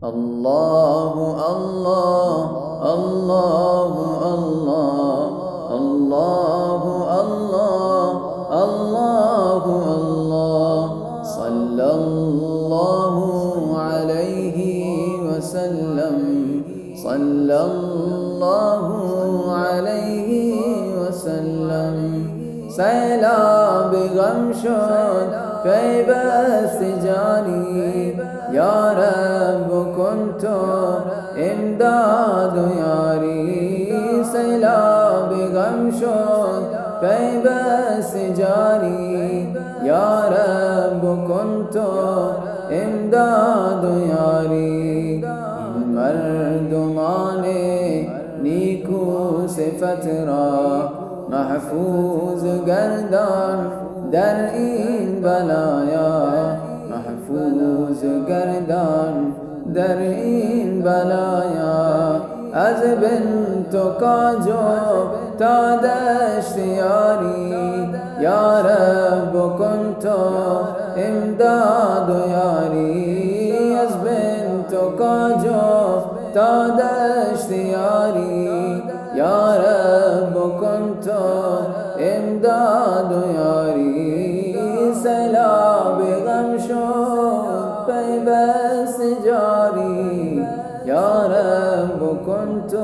الله الله الله الله الله الله الله الله صلى الله عليه وسلم صلى الله عليه وسلم سیلاب غم شد في بس جاني يا كنت امداد ياري سیلاب غم شد بس جاني يا رب كنت امداد ياري مردمان نیکو صفت را محفوظ گردان در این بلایا. در این بلایا از بنت کاجو تا دشت یاری. یا رب کن تو امداد و یاری. از بنت کاجو تا دشت یاری. یا رب کن تو امداد و یاری. جاري. يا رب كنت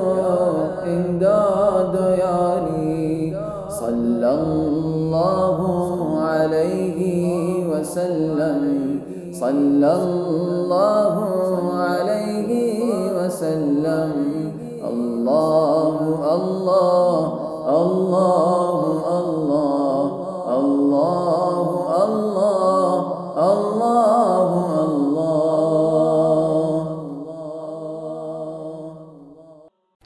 إمداد ياري. صلى الله عليه وسلم. صلى الله عليه وسلم. الله